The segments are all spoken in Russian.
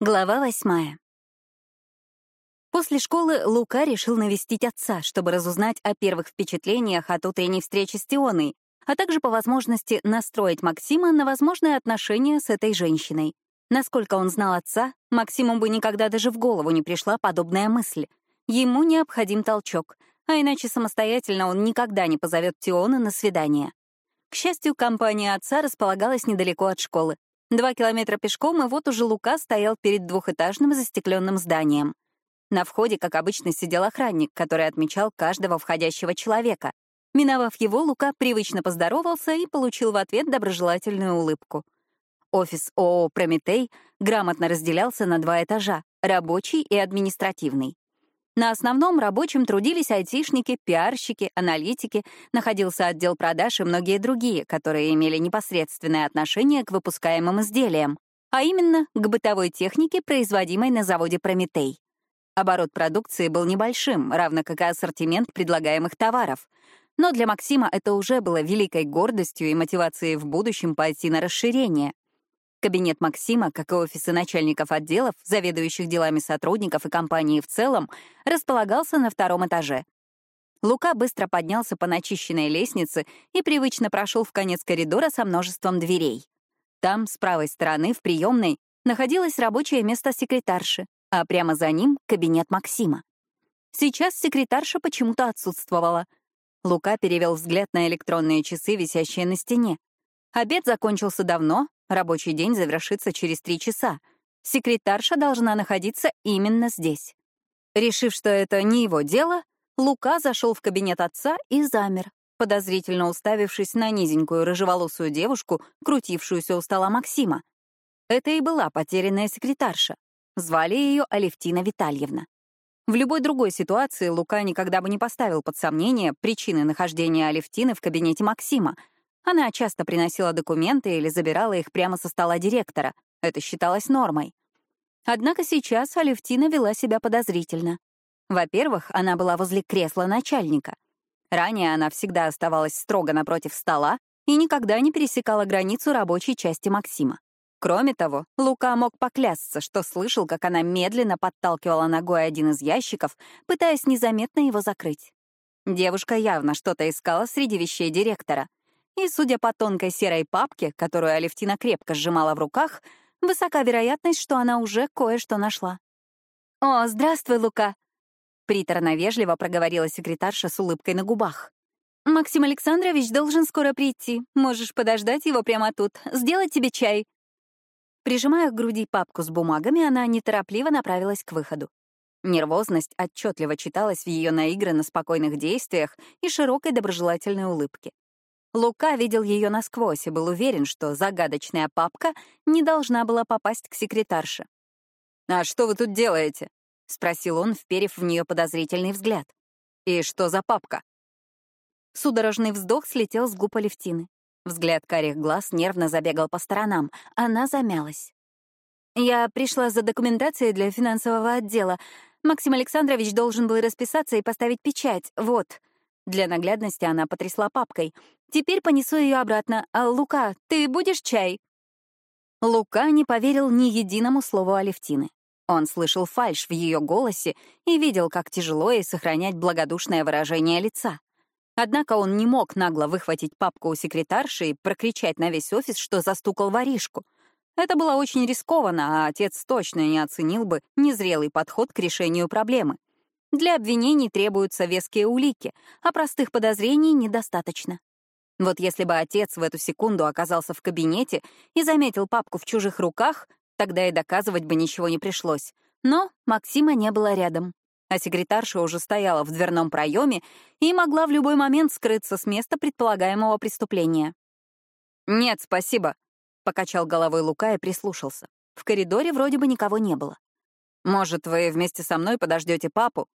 Глава восьмая. После школы Лука решил навестить отца, чтобы разузнать о первых впечатлениях от утренней встречи с Тионой, а также по возможности настроить Максима на возможные отношения с этой женщиной. Насколько он знал отца, Максиму бы никогда даже в голову не пришла подобная мысль. Ему необходим толчок, а иначе самостоятельно он никогда не позовет Тиона на свидание. К счастью, компания отца располагалась недалеко от школы. Два километра пешком, и вот уже Лука стоял перед двухэтажным застекленным зданием. На входе, как обычно, сидел охранник, который отмечал каждого входящего человека. Миновав его, Лука привычно поздоровался и получил в ответ доброжелательную улыбку. Офис ООО «Прометей» грамотно разделялся на два этажа — рабочий и административный. На основном рабочем трудились айтишники, пиарщики, аналитики, находился отдел продаж и многие другие, которые имели непосредственное отношение к выпускаемым изделиям, а именно к бытовой технике, производимой на заводе «Прометей». Оборот продукции был небольшим, равно как и ассортимент предлагаемых товаров. Но для Максима это уже было великой гордостью и мотивацией в будущем пойти на расширение. Кабинет Максима, как и офисы начальников отделов, заведующих делами сотрудников и компании в целом, располагался на втором этаже. Лука быстро поднялся по начищенной лестнице и привычно прошел в конец коридора со множеством дверей. Там, с правой стороны, в приемной, находилось рабочее место секретарши, а прямо за ним — кабинет Максима. Сейчас секретарша почему-то отсутствовала. Лука перевел взгляд на электронные часы, висящие на стене. Обед закончился давно, Рабочий день завершится через три часа. Секретарша должна находиться именно здесь. Решив, что это не его дело, Лука зашел в кабинет отца и замер, подозрительно уставившись на низенькую рыжеволосую девушку, крутившуюся у стола Максима. Это и была потерянная секретарша. Звали ее Алевтина Витальевна. В любой другой ситуации Лука никогда бы не поставил под сомнение причины нахождения Алевтины в кабинете Максима — она часто приносила документы или забирала их прямо со стола директора. Это считалось нормой. Однако сейчас Алевтина вела себя подозрительно. Во-первых, она была возле кресла начальника. Ранее она всегда оставалась строго напротив стола и никогда не пересекала границу рабочей части Максима. Кроме того, Лука мог поклясться, что слышал, как она медленно подталкивала ногой один из ящиков, пытаясь незаметно его закрыть. Девушка явно что-то искала среди вещей директора, и, судя по тонкой серой папке, которую Алевтина крепко сжимала в руках, высока вероятность, что она уже кое-что нашла. «О, здравствуй, Лука!» Приторно-вежливо проговорила секретарша с улыбкой на губах. «Максим Александрович должен скоро прийти. Можешь подождать его прямо тут. Сделать тебе чай». Прижимая к груди папку с бумагами, она неторопливо направилась к выходу. Нервозность отчетливо читалась в ее наигранно спокойных действиях и широкой доброжелательной улыбке. Лука видел ее насквозь и был уверен, что загадочная папка не должна была попасть к секретарше. «А что вы тут делаете?» — спросил он, вперев в нее подозрительный взгляд. «И что за папка?» Судорожный вздох слетел с губ Алевтины. Взгляд карих глаз нервно забегал по сторонам. Она замялась. «Я пришла за документацией для финансового отдела. Максим Александрович должен был расписаться и поставить печать. Вот». Для наглядности она потрясла папкой. Теперь понесу ее обратно. А, Лука, ты будешь чай?» Лука не поверил ни единому слову Алевтины. Он слышал фальшь в ее голосе и видел, как тяжело ей сохранять благодушное выражение лица. Однако он не мог нагло выхватить папку у секретарши и прокричать на весь офис, что застукал воришку. Это было очень рискованно, а отец точно не оценил бы незрелый подход к решению проблемы. Для обвинений требуются веские улики, а простых подозрений недостаточно. Вот если бы отец в эту секунду оказался в кабинете и заметил папку в чужих руках, тогда и доказывать бы ничего не пришлось. Но Максима не было рядом. А секретарша уже стояла в дверном проеме и могла в любой момент скрыться с места предполагаемого преступления. «Нет, спасибо», — покачал головой Лука и прислушался. В коридоре вроде бы никого не было. «Может, вы вместе со мной подождете папу?»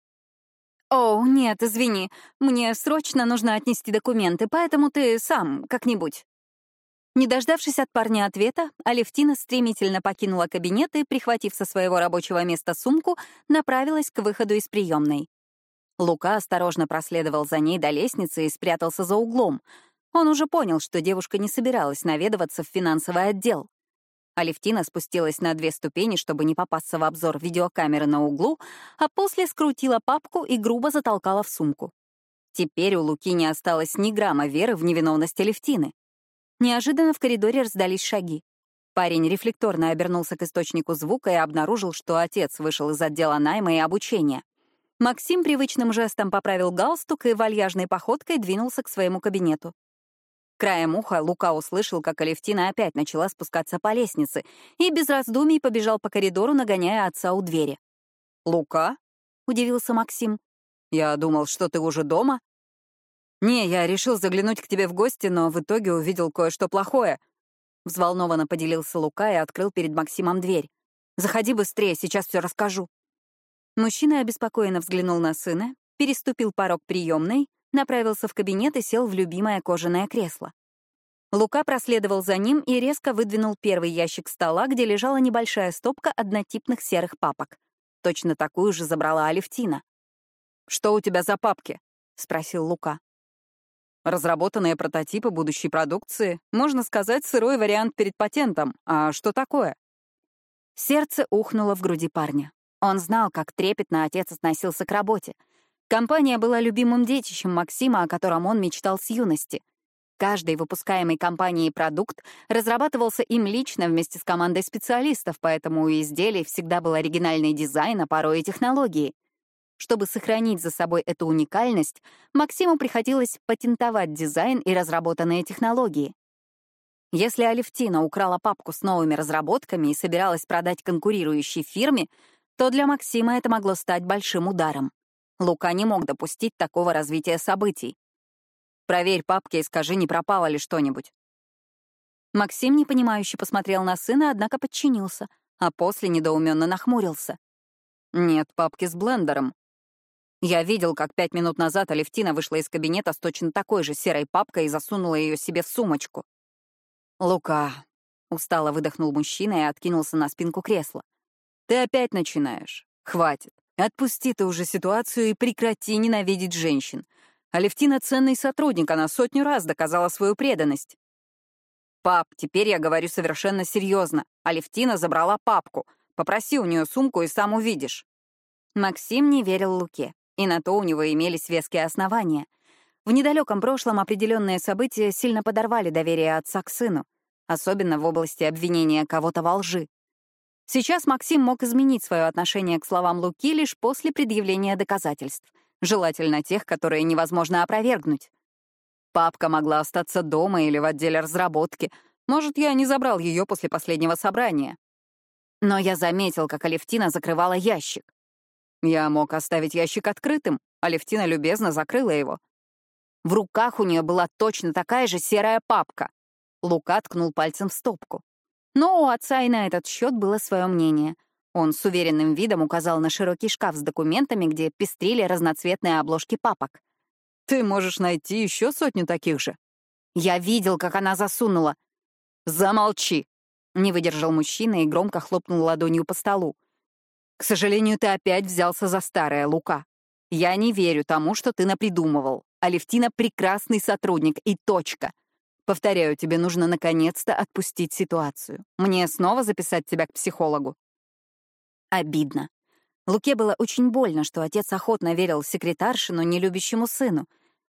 «О, нет, извини. Мне срочно нужно отнести документы, поэтому ты сам как-нибудь». Не дождавшись от парня ответа, Алевтина стремительно покинула кабинет и, прихватив со своего рабочего места сумку, направилась к выходу из приемной. Лука осторожно проследовал за ней до лестницы и спрятался за углом. Он уже понял, что девушка не собиралась наведываться в финансовый отдел. Алевтина спустилась на две ступени, чтобы не попасться в обзор видеокамеры на углу, а после скрутила папку и грубо затолкала в сумку. Теперь у Луки не осталось ни грамма веры в невиновность Алевтины. Неожиданно в коридоре раздались шаги. Парень рефлекторно обернулся к источнику звука и обнаружил, что отец вышел из отдела найма и обучения. Максим привычным жестом поправил галстук и вальяжной походкой двинулся к своему кабинету. Краем уха Лука услышал, как Алевтина опять начала спускаться по лестнице и без раздумий побежал по коридору, нагоняя отца у двери. «Лука?» — удивился Максим. «Я думал, что ты уже дома?» «Не, я решил заглянуть к тебе в гости, но в итоге увидел кое-что плохое». Взволнованно поделился Лука и открыл перед Максимом дверь. «Заходи быстрее, сейчас все расскажу». Мужчина обеспокоенно взглянул на сына, переступил порог приемной направился в кабинет и сел в любимое кожаное кресло. Лука проследовал за ним и резко выдвинул первый ящик стола, где лежала небольшая стопка однотипных серых папок. Точно такую же забрала Алевтина. «Что у тебя за папки?» — спросил Лука. «Разработанные прототипы будущей продукции. Можно сказать, сырой вариант перед патентом. А что такое?» Сердце ухнуло в груди парня. Он знал, как трепетно отец относился к работе — Компания была любимым детищем Максима, о котором он мечтал с юности. Каждый выпускаемый компанией продукт разрабатывался им лично вместе с командой специалистов, поэтому у изделий всегда был оригинальный дизайн, а порой и технологии. Чтобы сохранить за собой эту уникальность, Максиму приходилось патентовать дизайн и разработанные технологии. Если Алевтина украла папку с новыми разработками и собиралась продать конкурирующей фирме, то для Максима это могло стать большим ударом. Лука не мог допустить такого развития событий. «Проверь папки и скажи, не пропало ли что-нибудь». Максим непонимающе посмотрел на сына, однако подчинился, а после недоуменно нахмурился. «Нет папки с блендером». Я видел, как пять минут назад Алевтина вышла из кабинета с точно такой же серой папкой и засунула ее себе в сумочку. «Лука», — устало выдохнул мужчина и откинулся на спинку кресла. «Ты опять начинаешь. Хватит. Отпусти ты уже ситуацию и прекрати ненавидеть женщин. Алевтина — ценный сотрудник, она сотню раз доказала свою преданность. «Пап, теперь я говорю совершенно серьезно. Алевтина забрала папку. Попроси у нее сумку и сам увидишь». Максим не верил Луке, и на то у него имелись веские основания. В недалеком прошлом определенные события сильно подорвали доверие отца к сыну, особенно в области обвинения кого-то во лжи. Сейчас Максим мог изменить свое отношение к словам Луки лишь после предъявления доказательств, желательно тех, которые невозможно опровергнуть. Папка могла остаться дома или в отделе разработки. Может, я не забрал ее после последнего собрания. Но я заметил, как Алевтина закрывала ящик. Я мог оставить ящик открытым, Алевтина любезно закрыла его. В руках у нее была точно такая же серая папка. Лука ткнул пальцем в стопку. Но у отца и на этот счет было свое мнение. Он с уверенным видом указал на широкий шкаф с документами, где пестрили разноцветные обложки папок. «Ты можешь найти еще сотню таких же». «Я видел, как она засунула». «Замолчи!» — не выдержал мужчина и громко хлопнул ладонью по столу. «К сожалению, ты опять взялся за старое, Лука. Я не верю тому, что ты напридумывал. Алевтина — прекрасный сотрудник и точка. Повторяю, тебе нужно наконец-то отпустить ситуацию. Мне снова записать тебя к психологу. Обидно. Луке было очень больно, что отец охотно верил секретарше, но не любящему сыну.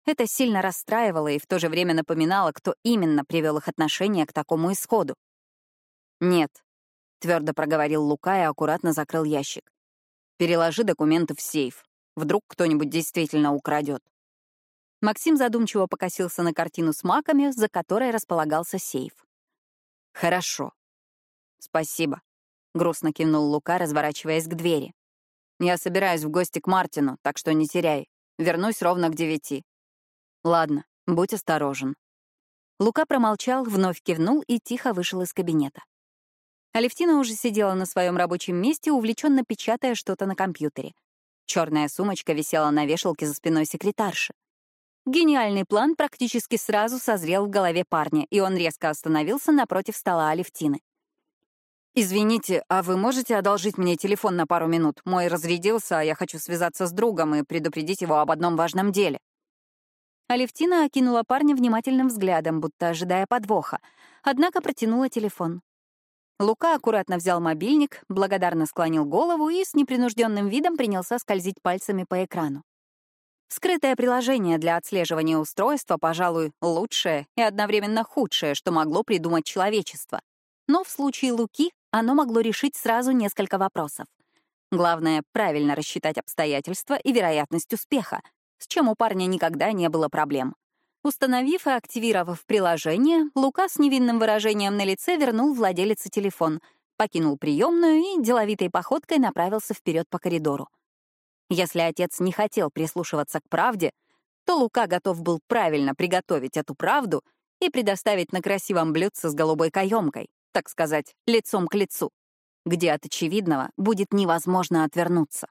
Это сильно расстраивало и в то же время напоминало, кто именно привел их отношения к такому исходу. «Нет», — твердо проговорил Лука и аккуратно закрыл ящик. «Переложи документы в сейф. Вдруг кто-нибудь действительно украдет. Максим задумчиво покосился на картину с маками, за которой располагался сейф. «Хорошо. Спасибо», — грустно кивнул Лука, разворачиваясь к двери. «Я собираюсь в гости к Мартину, так что не теряй. Вернусь ровно к девяти». «Ладно, будь осторожен». Лука промолчал, вновь кивнул и тихо вышел из кабинета. Алевтина уже сидела на своем рабочем месте, увлеченно печатая что-то на компьютере. Черная сумочка висела на вешалке за спиной секретарши. Гениальный план практически сразу созрел в голове парня, и он резко остановился напротив стола Алевтины. «Извините, а вы можете одолжить мне телефон на пару минут? Мой разрядился, а я хочу связаться с другом и предупредить его об одном важном деле». Алевтина окинула парня внимательным взглядом, будто ожидая подвоха, однако протянула телефон. Лука аккуратно взял мобильник, благодарно склонил голову и с непринужденным видом принялся скользить пальцами по экрану. Скрытое приложение для отслеживания устройства, пожалуй, лучшее и одновременно худшее, что могло придумать человечество. Но в случае Луки оно могло решить сразу несколько вопросов. Главное — правильно рассчитать обстоятельства и вероятность успеха, с чем у парня никогда не было проблем. Установив и активировав приложение, Лука с невинным выражением на лице вернул владелице телефон, покинул приемную и деловитой походкой направился вперед по коридору. Если отец не хотел прислушиваться к правде, то Лука готов был правильно приготовить эту правду и предоставить на красивом блюдце с голубой каемкой, так сказать, лицом к лицу, где от очевидного будет невозможно отвернуться.